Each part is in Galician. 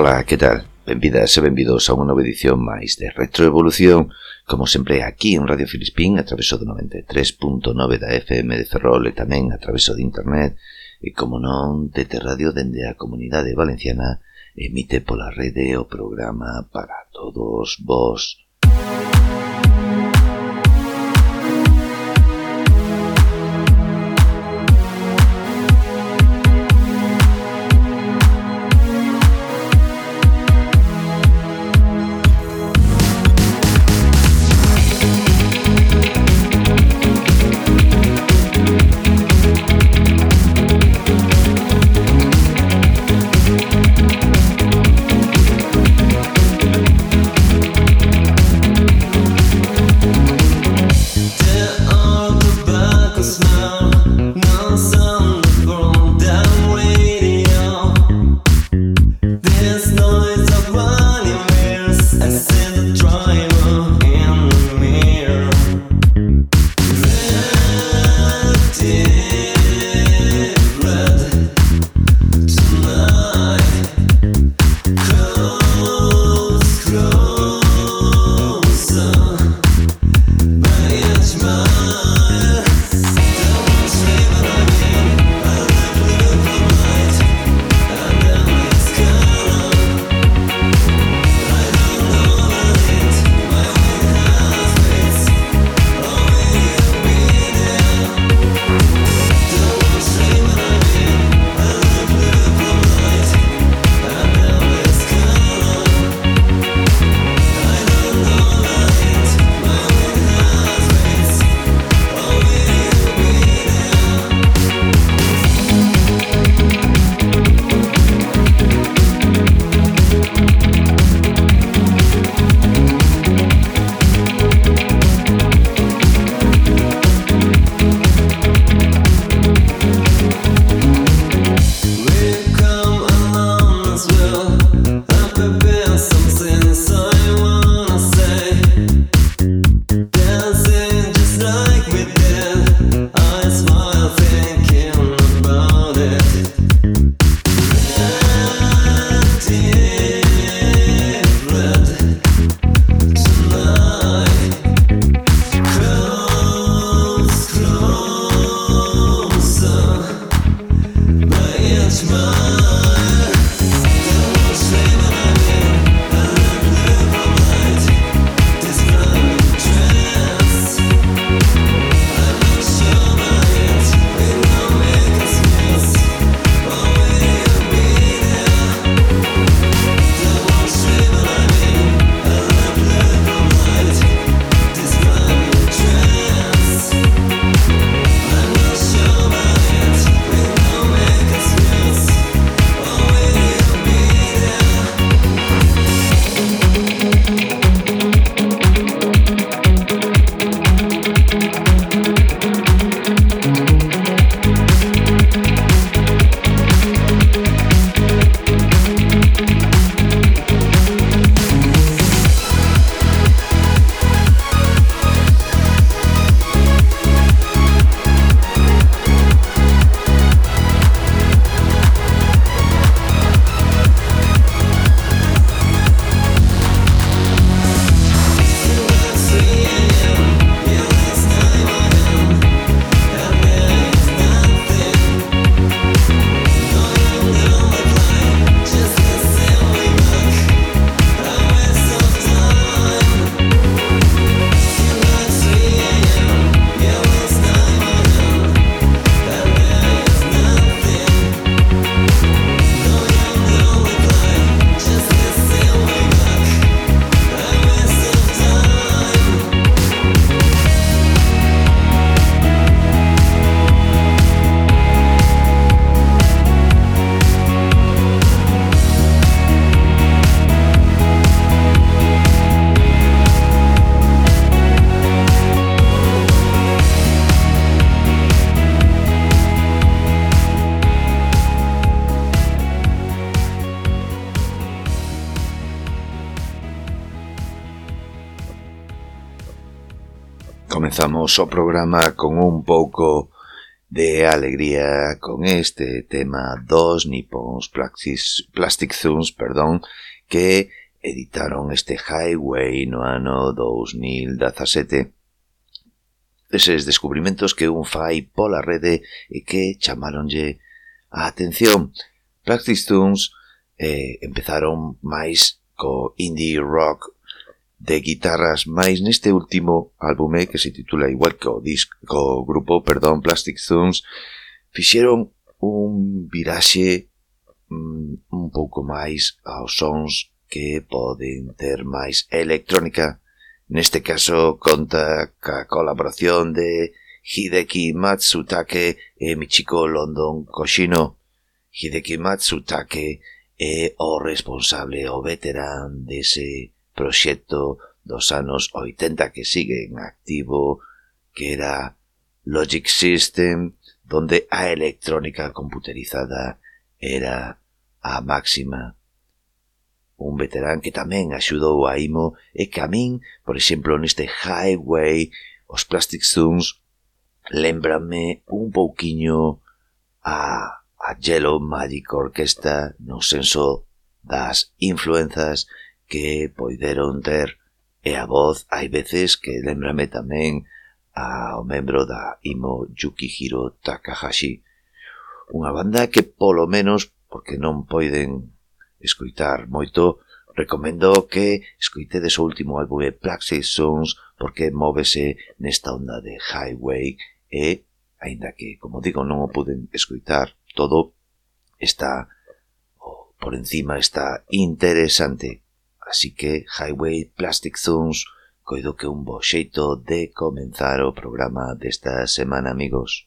Ola, que tal? Benvidas e benvidos a unha nova edición máis de Retroevolución, como sempre aquí en Radio Filispín, a través do 93.9 da FM de Ferrol e tamén a través de Internet, e como non, de Radio dende a Comunidade Valenciana, emite pola rede o programa para todos vos. comezamos o programa con un pouco de alegría con este tema dos nipons Plastic Zooms, perdón, que editaron este Highway no ano 2017. Eses descubrimentos que un fai pola rede e que chamaronlle a atención. Plastic Zooms eh, empezaron máis co indie rock de guitarras máis neste último álbume que se titula igual que o disco o grupo, perdón, Plastic Zooms fixeron un viraxe mm, un pouco máis aos sons que poden ter máis electrónica. Neste caso conta ca colaboración de Hideki Matsutake e Michiko London Koshino. Hideki Matsutake é o responsable o veterán dese proxecto dos anos 80 que sigue en activo, que era Logic System, donde a electrónica computerizada era a máxima. Un veterán que tamén axudou a Imo e que a min, por exemplo, neste Highway, os Plastic Zooms, lembrame un pouquiño a, a Yellow Magic Orquesta no senso das influenzas que poideron ter e a voz hai veces que lembrame tamén ao membro da IMO Yukihiro Takahashi unha banda que polo menos porque non poiden escoitar moito recomendo que escoitedes o último álbum de Plaxis Sons porque móvese nesta onda de Highway e aínda que, como digo, non o puden escoitar todo, está por encima está interesante así que Highway Plastic Zones coido que un bo xeito de comenzar o programa desta semana, amigos.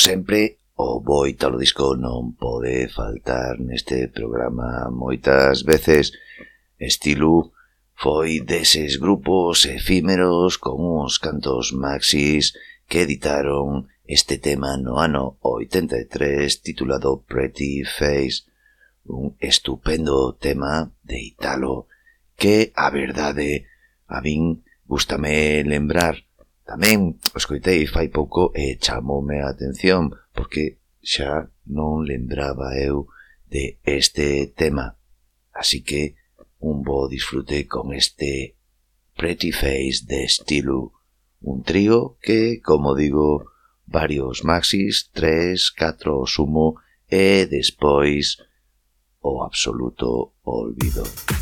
sempre, o bo Italo Disco non pode faltar neste programa moitas veces. Estilo foi deses grupos efímeros con uns cantos maxis que editaron este tema no ano 83 titulado Pretty Face, un estupendo tema de Italo que, a verdade, a min gustame lembrar Tamén o escoitei fai pouco e chamoume a atención porque xa non lembraba eu de este tema. Así que un bo disfrute con este Pretty Face de estilo un trío que, como digo, varios maxis, tres, catro sumo e despois o absoluto olvido. Música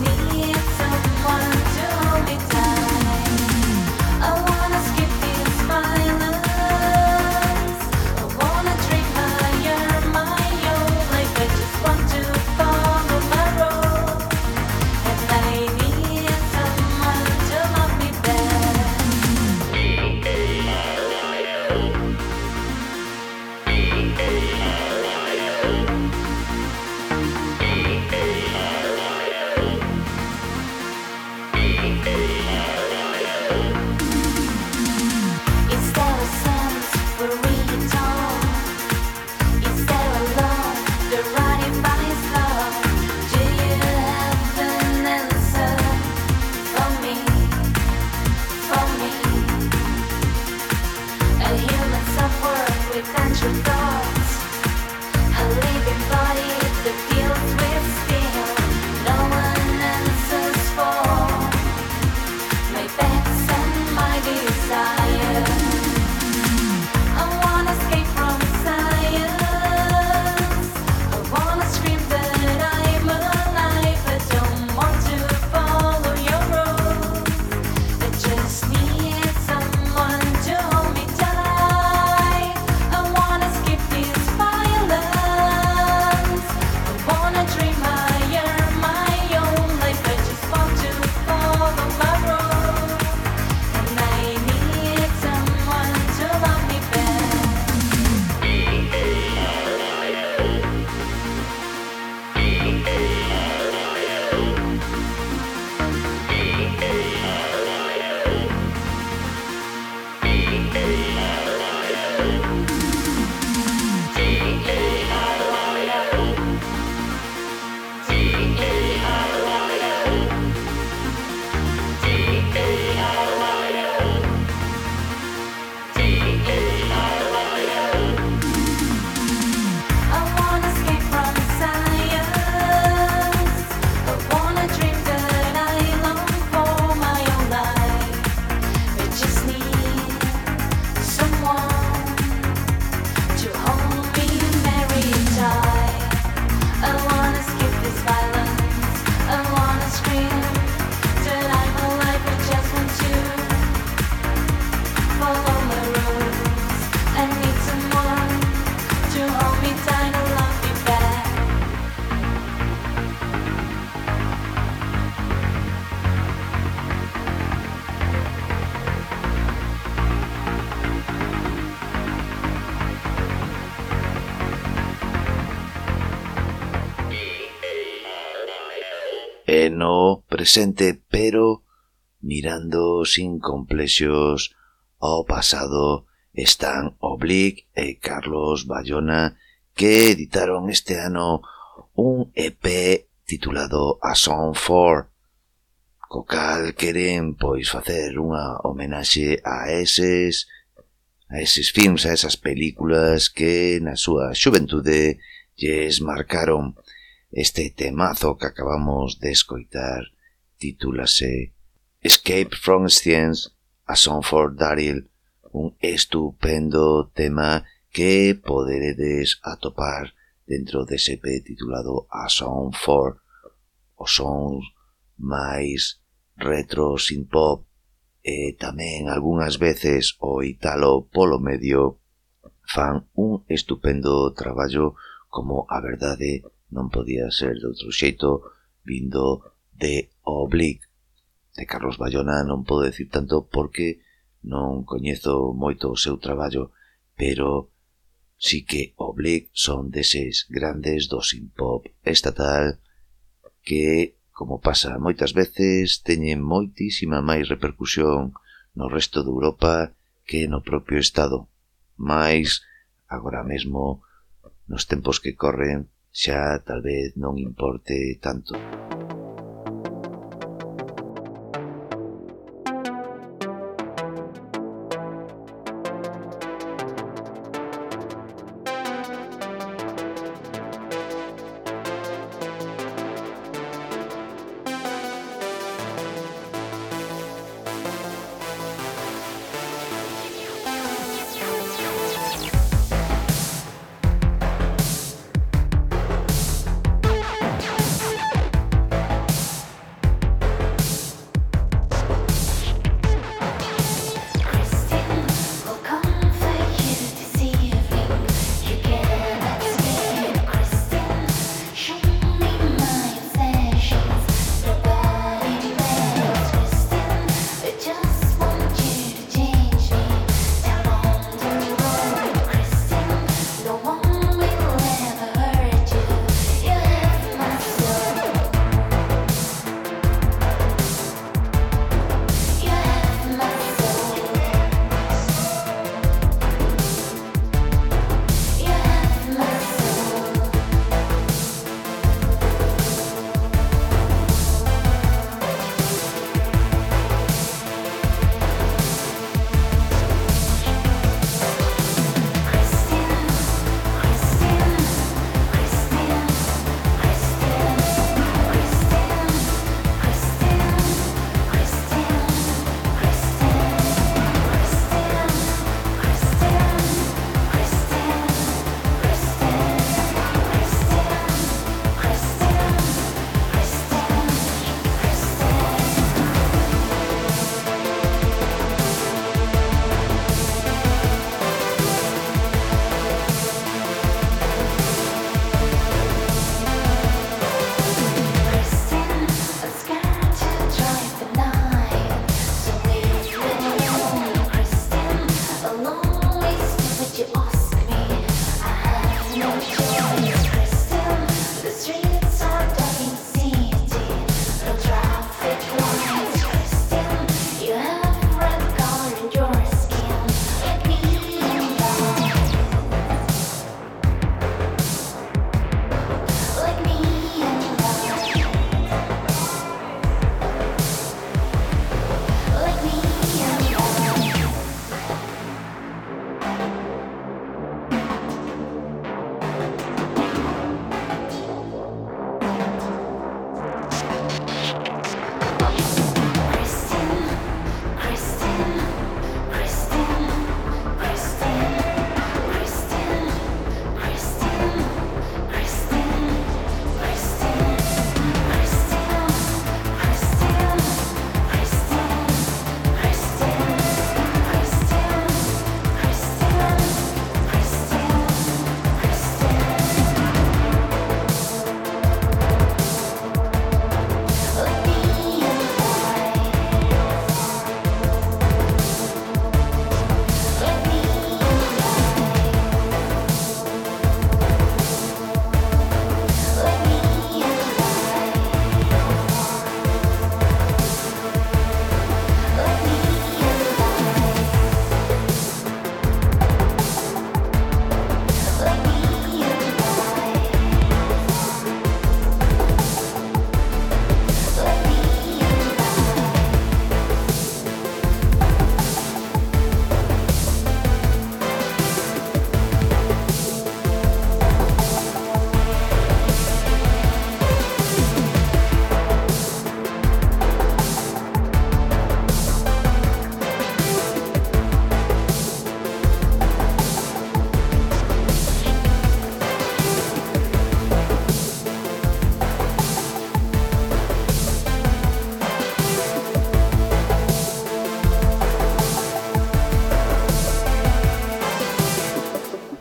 me if presente, pero mirando sin complexos ao pasado están Oblique e Carlos Bayona que editaron este ano un EP titulado A Song For co cal queren pois facer unha homenaxe a eses a eses films, a esas películas que na súa xuventude lles marcaron este temazo que acabamos de escoitar titúlase Escape from Science, A Song for Daryl, un estupendo tema que poderedes atopar dentro dese EP titulado A Song for, os sons máis retro sin pop e tamén algunhas veces o Italo polo medio fan un estupendo traballo como a verdade non podía ser de outro xeito vindo de o de Carlos Bayona non podo decir tanto porque non coñezo moito o seu traballo, pero sí que o son deses grandes do pop estatal que, como pasa moitas veces, teñen moitísima máis repercusión no resto de Europa que no propio Estado. Mais, agora mesmo, nos tempos que corren, xa tal vez non importe tanto.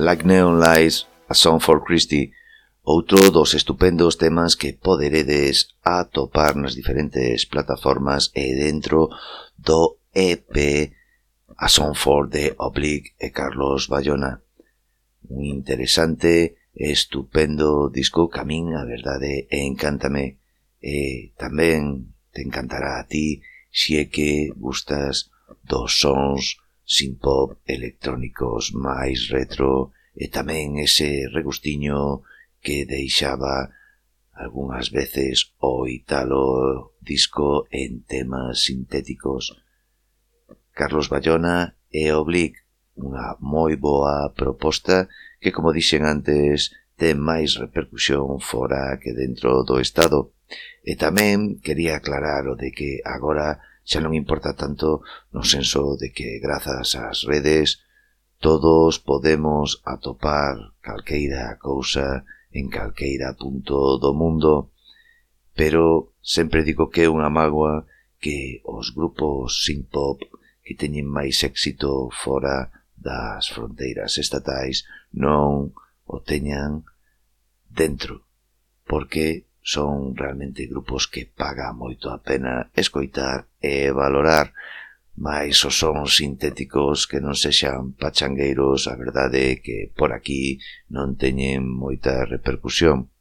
Like Neon Lights, A Song for Christie, outro dos estupendos temas que poderedes atopar nas diferentes plataformas e dentro do EP A Song for the Oblique e Carlos Bayona. Un interesante, estupendo disco que a min a verdade e encántame e tamén te encantará a ti si é que gustas dos sons sin pop electrónicos máis retro e tamén ese regustiño que deixaba algunhas veces o italo disco en temas sintéticos. Carlos Bayona e Oblique, unha moi boa proposta que, como dixen antes, ten máis repercusión fora que dentro do Estado. E tamén quería aclarar o de que agora xa non importa tanto no senso de que grazas ás redes Todos podemos atopar calqueira cousa en calqueira punto do mundo, pero sempre digo que é unha mágoa que os grupos synth-pop que teñen máis éxito fora das fronteiras estatais non o teñan dentro, porque son realmente grupos que paga moito a pena escoitar e valorar mais os sons sintéticos que non sexan pachangueiros a verdade é que por aquí non teñen moita repercusión.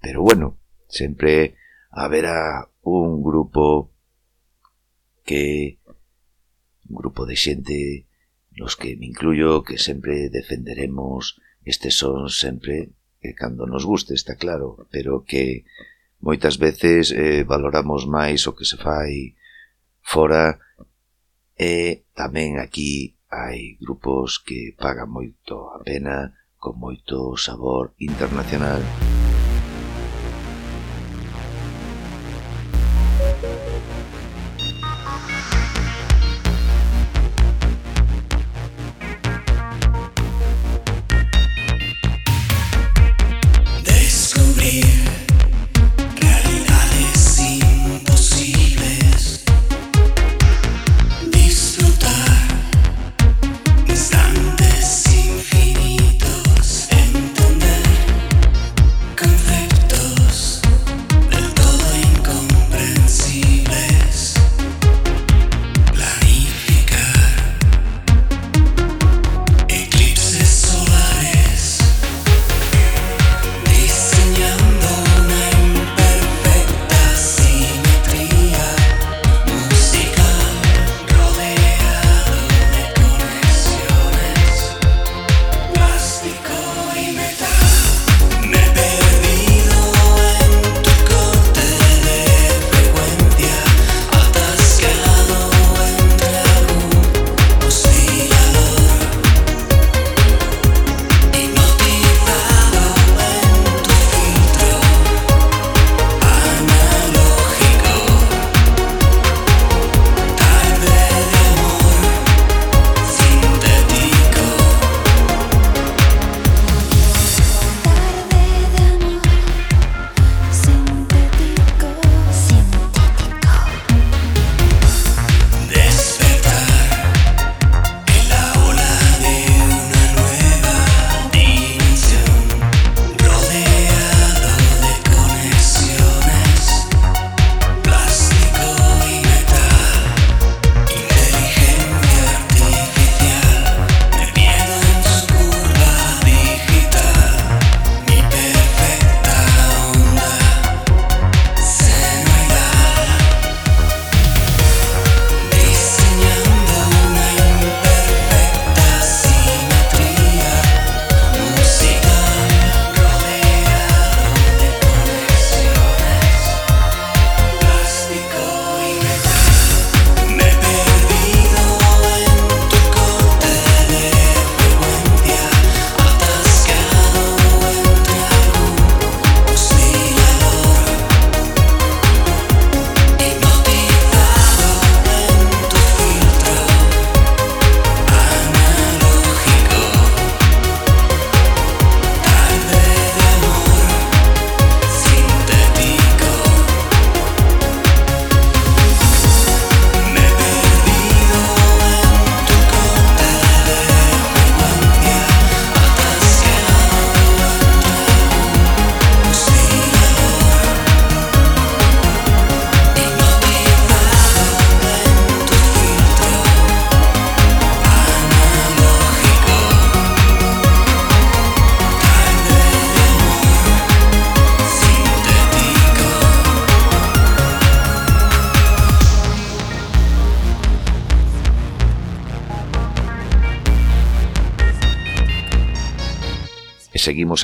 Pero bueno, sempre haberá un grupo que un grupo de xente nos que me incluyo que sempre defenderemos estes sons sempre que cando nos guste, está claro, pero que moitas veces eh, valoramos máis o que se fai fora E tamén aquí hai grupos que pagan moito a pena con moito sabor internacional.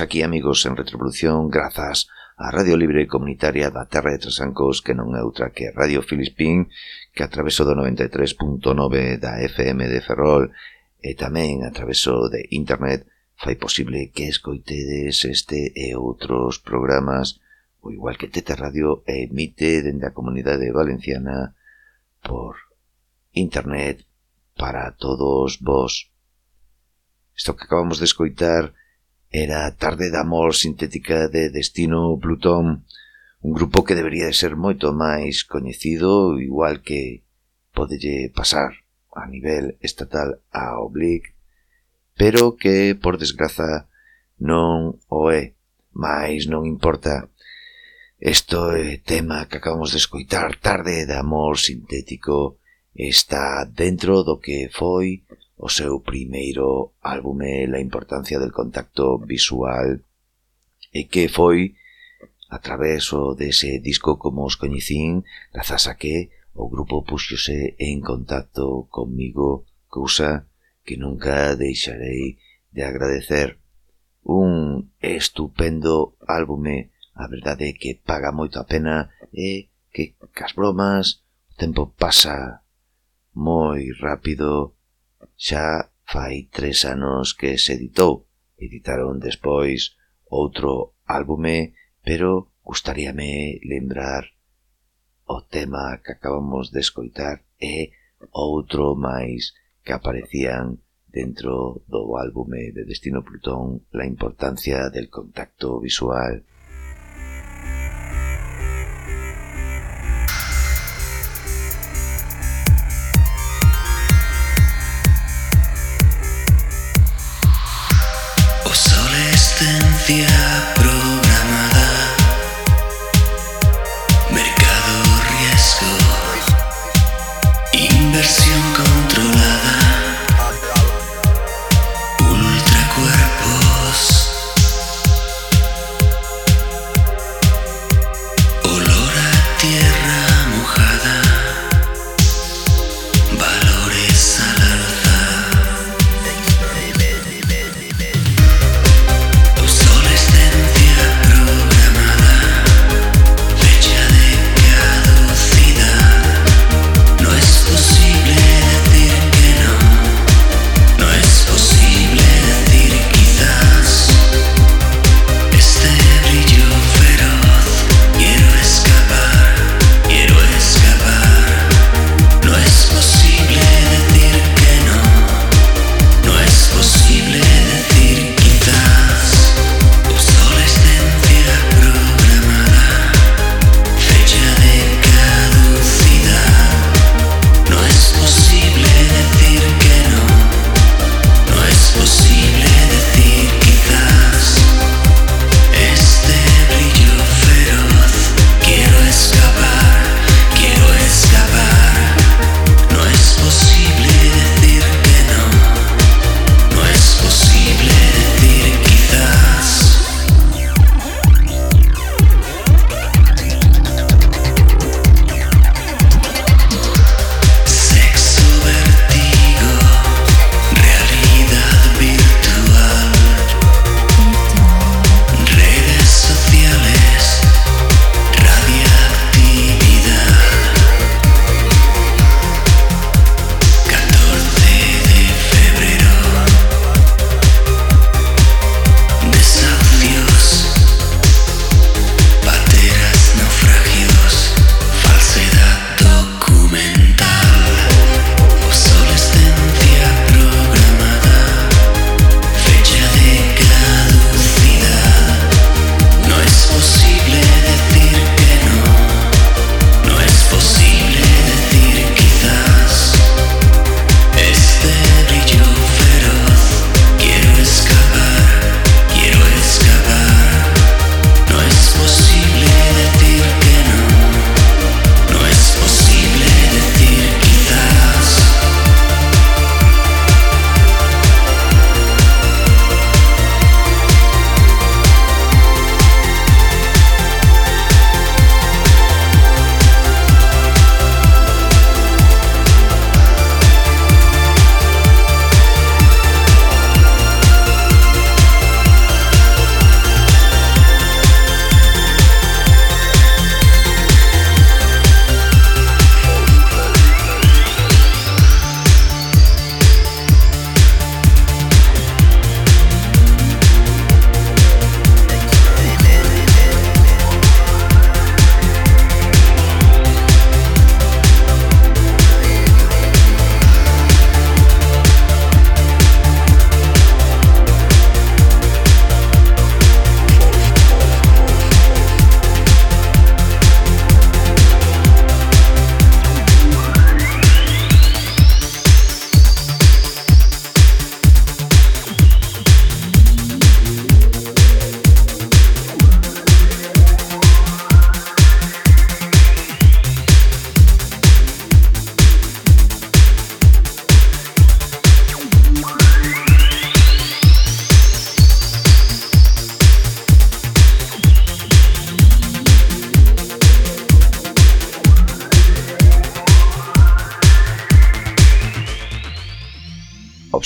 aquí, amigos, en Retrovolución, grazas a Radio Libre Comunitaria da Terra de Trasancos, que non é outra que Radio Filispín, que atraveso do 93.9 da FM de Ferrol e tamén atraveso de Internet fai posible que escoitedes este e outros programas, o igual que Teta Radio emite dende a comunidade valenciana por Internet para todos vos. Isto que acabamos de escoitar Era a tarde de amor sintética de Destino Plutón, un grupo que debería de ser moito máis coñecido, igual que podelle pasar a nivel estatal a Oblique, pero que, por desgraza, non o é, máis non importa. Isto é tema que acabamos de escoitar, Tarde de Amor Sintético, está dentro do que foi o seu primeiro álbume La importancia del contacto visual e que foi a través dese disco como os coñecín grazas a que o grupo puxose en contacto comigo cousa que nunca deixarei de agradecer. Un estupendo álbume a verdade é que paga moito a pena e que cas bromas o tempo pasa moi rápido xa fai tres anos que se editou. Editaron despois outro álbume, pero gustaríame lembrar o tema que acabamos de escoitar e outro máis que aparecían dentro do álbume de Destino Plutón la importancia del contacto visual the.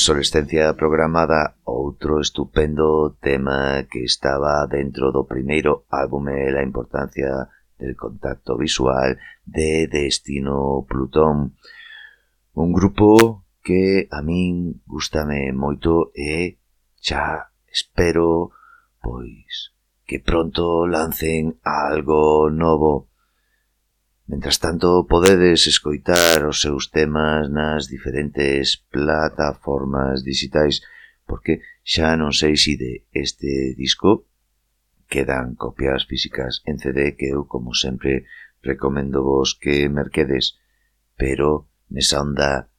obsolescencia programada, outro estupendo tema que estaba dentro do primeiro álbum la importancia del contacto visual de Destino Plutón. Un grupo que a min gustame moito e xa espero pois que pronto lancen algo novo. Mentras tanto, podedes escoitar os seus temas nas diferentes plataformas digitais, porque xa non sei se si de este disco quedan copias físicas en CD que eu, como sempre, recomendo vos que merquedes, pero nesa onda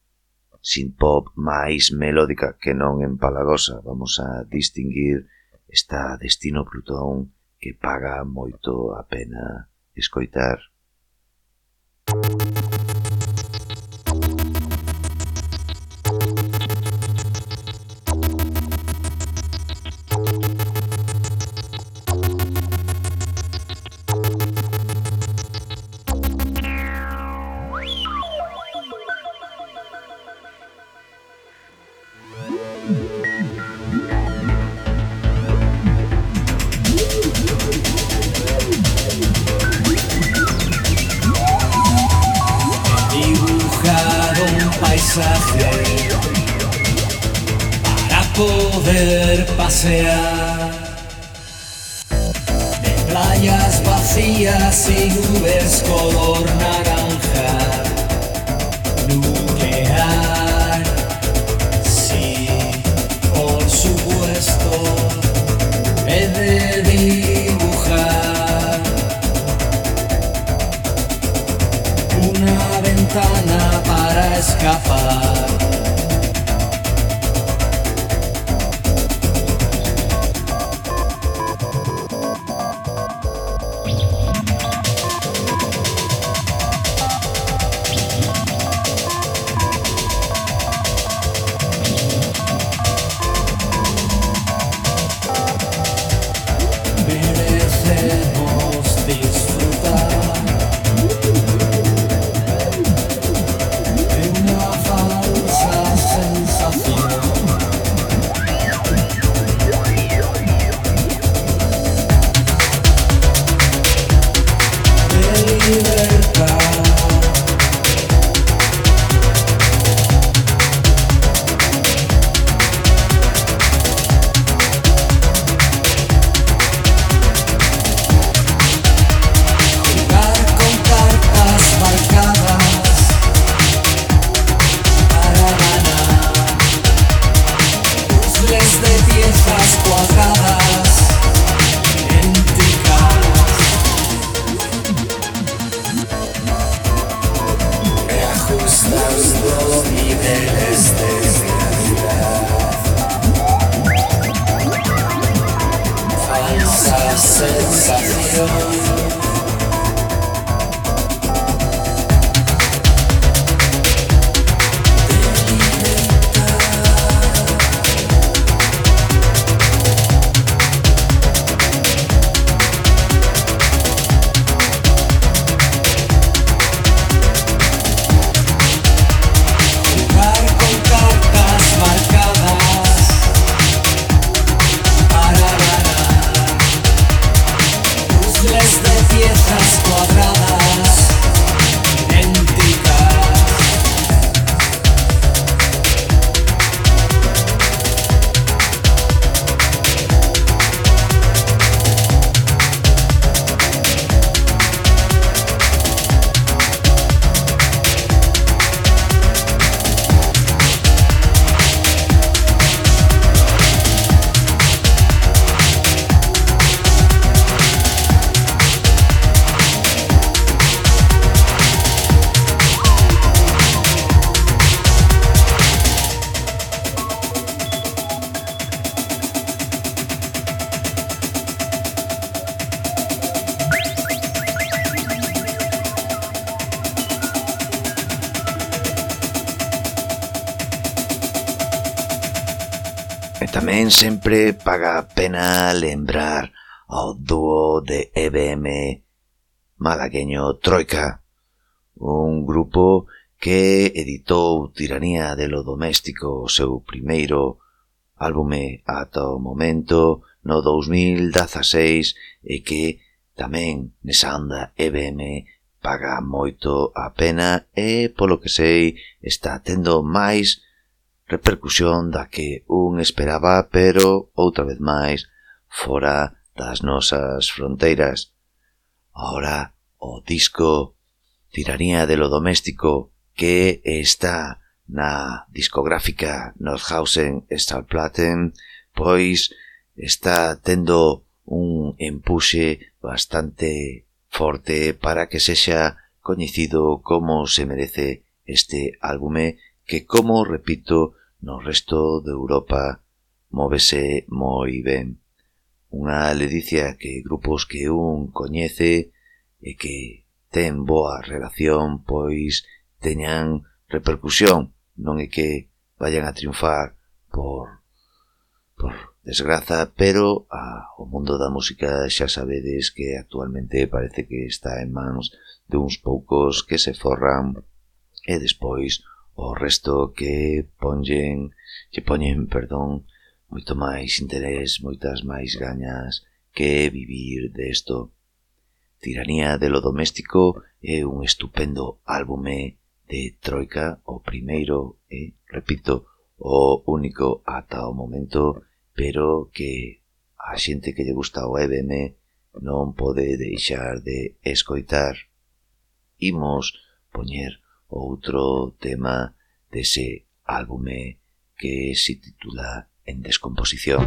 sin pop máis melódica que non empalagosa. Vamos a distinguir esta Destino Plutón que paga moito a pena escoitar. Bye. paga a pena lembrar ao dúo de EBM malagueño Troika, un grupo que editou Tiranía de lo Doméstico, o seu primeiro álbume ata o momento no 2016 e que tamén nesa onda EBM paga moito a pena e, polo que sei, está tendo máis repercusión da que un esperaba, pero, outra vez máis, fora das nosas fronteiras. Ahora, o disco Tiranía de lo Doméstico que está na discográfica Nordhausen Stahlplatten, pois está tendo un empuxe bastante forte para que sexa coñecido como se merece este álbume que, como repito, no resto de Europa móvese moi ben. Unha ledicia que grupos que un coñece e que ten boa relación pois teñan repercusión, non é que vayan a triunfar por, por desgraza, pero ah, o mundo da música xa sabedes que actualmente parece que está en mans de uns poucos que se forran e despois o resto que ponllen, que poñen, perdón, moito máis interés, moitas máis gañas que vivir desto. Tiranía de lo doméstico é un estupendo álbume de Troika, o primeiro e, repito, o único ata o momento, pero que a xente que lle gusta o EBM non pode deixar de escoitar. Imos poñer outro tema dese álbume que se titula En Descomposición.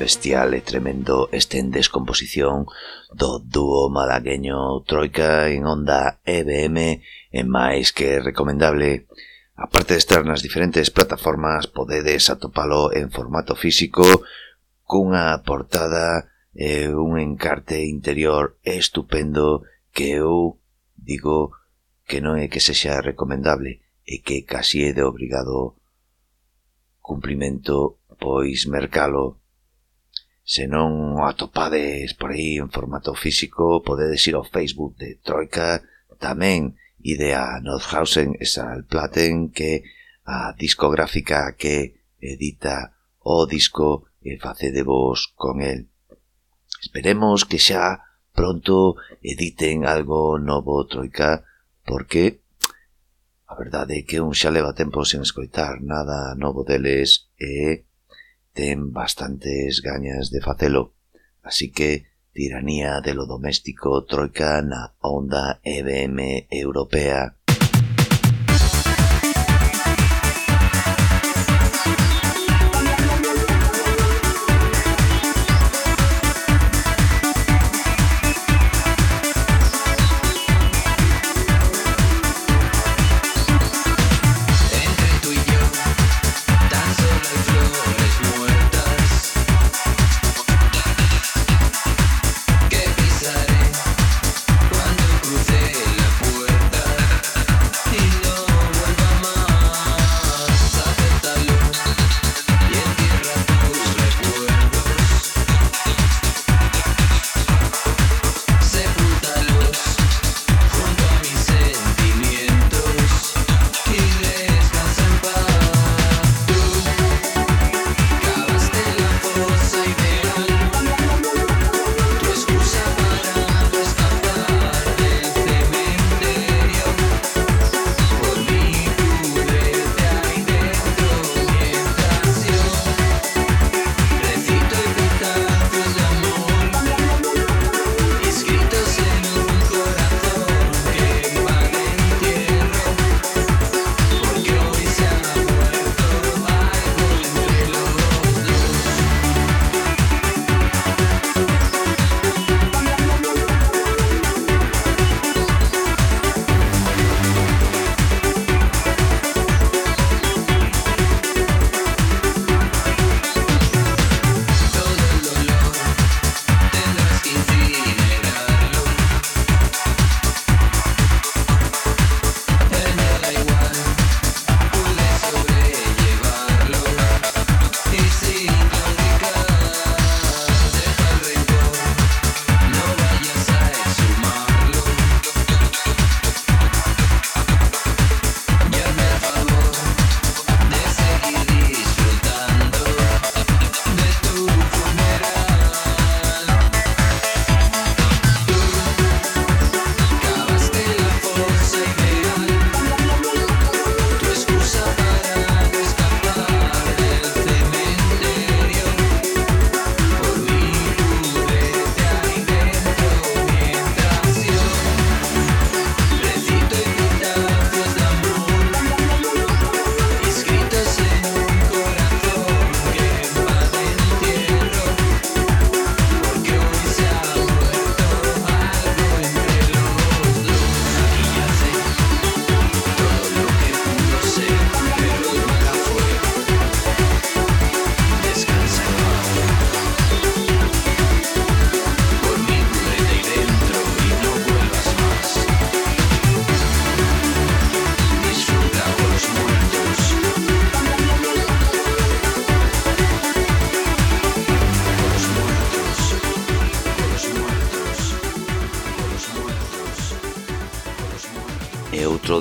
bestial e tremendo este en descomposición do dúo malagueño Troika en onda EBM é máis que recomendable. Aparte de estar nas diferentes plataformas, podedes atopalo en formato físico cunha portada e un encarte interior estupendo que eu digo que non é que sexa recomendable e que casi é de obrigado cumprimento pois mercalo Se non o atopades por aí en formato físico, podedes ir ao Facebook de Troika, tamén idea Nordhausen esa Salplaten, que a discográfica que edita o disco e facede vos con el. Esperemos que xa pronto editen algo novo Troika, porque a verdade é que un xa leva tempo sen escoitar nada novo deles e ten bastantes gañas de facelo, así que tiranía de lo doméstico troika na onda EBM europea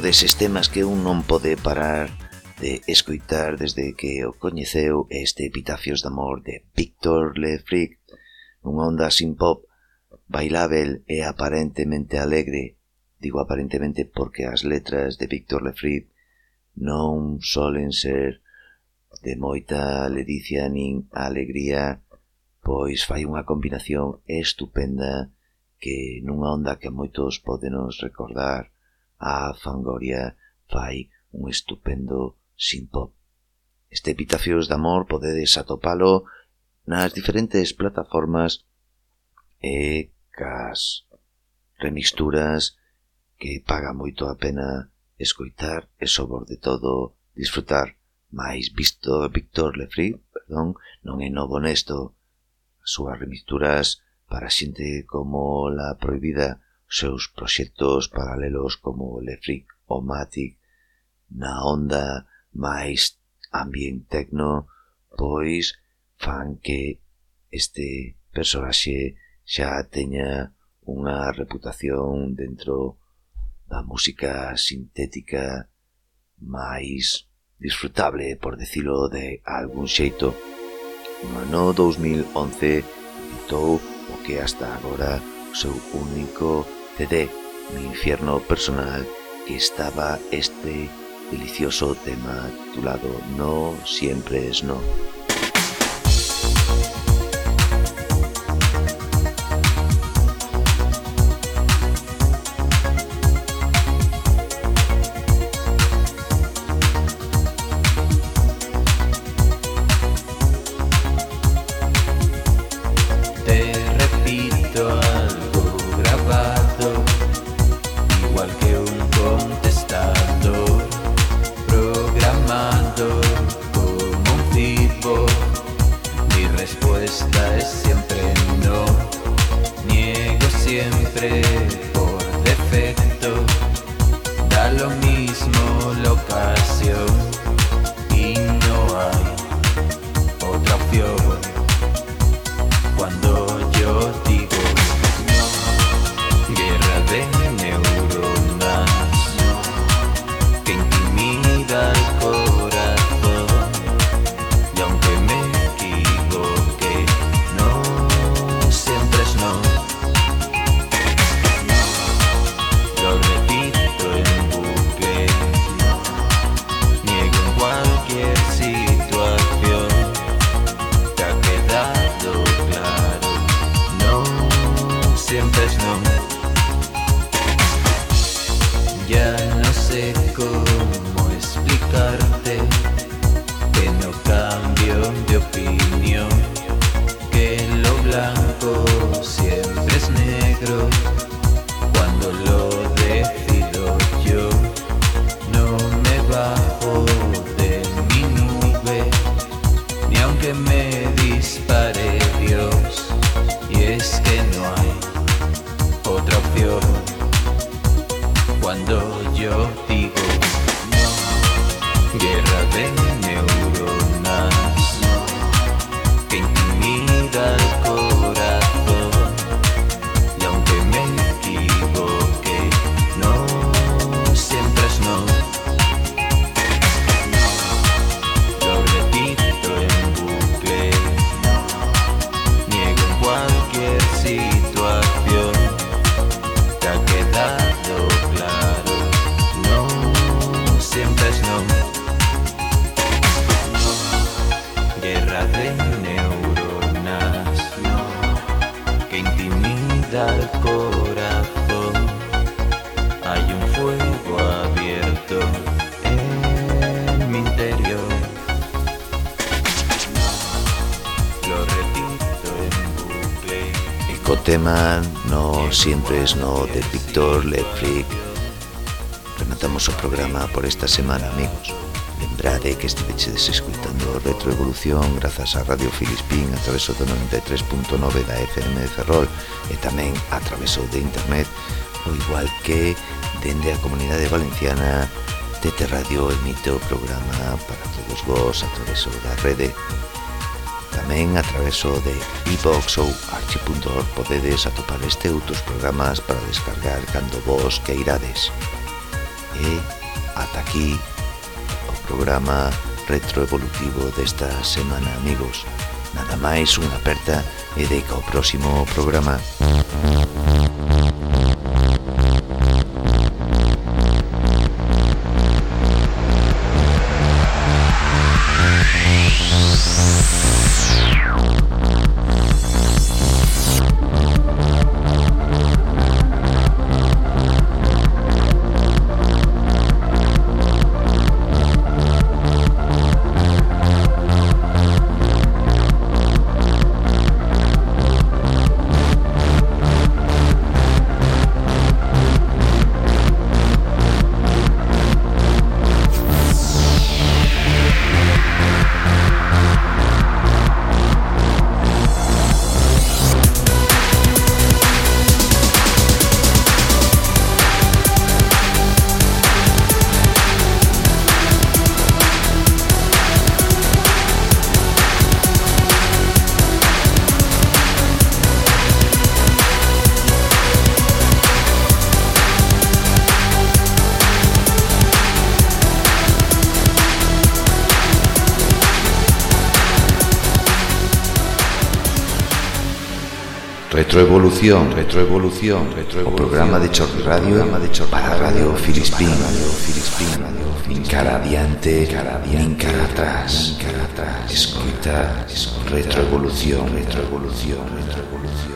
deses temas que un non pode parar de escoitar desde que o coñeceu este Epitafios de Amor de Victor Lefric, unha onda sin pop, bailável e aparentemente alegre. Digo aparentemente porque as letras de Victor Lefric non solen ser de moita ledicia nin alegría, pois fai unha combinación estupenda que nunha onda que moitos podenos recordar a Fangoria fai un estupendo synth-pop. Este Epitafios de Amor podedes atopalo nas diferentes plataformas e cas remixturas que paga moito a pena escoitar e sobre todo disfrutar. Mais visto Víctor Lefri, perdón, non é novo nesto, as súas remixturas para xente como La Prohibida seus proxectos paralelos como Lefric ou Matic na onda máis ambient tecno, pois fan que este personaxe xa teña unha reputación dentro da música sintética máis disfrutable, por decirlo de algún xeito. No ano 2011 editou o que hasta agora o seu único CD, Mi infierno personal, estaba este delicioso tema titulado No siempre es no. esta semana, amigos. Lembrade que estivechedes escuitando Retroevolución grazas a Radio Filispín a través do 93.9 da FM de Ferrol e tamén a través de internet, o igual que dende a comunidade valenciana TT Radio emite o programa para todos vos a través da rede tamén a traveso de iVox e ou archi.org podedes atopar este outros programas para descargar cando vos queirades. E aquí o programa retroevolutivo desta semana, amigos. Nada máis, unha aperta e deica ao próximo programa. retroevolución, retroevolución, retroevolución. O programa de Chorri Radio, programa de Chorri para Radio Filispín, Radio Filispín, Radio Cara adiante, cara adiante, cara atrás, cara atrás. Escuta, retroevolución, retroevolución, retroevolución.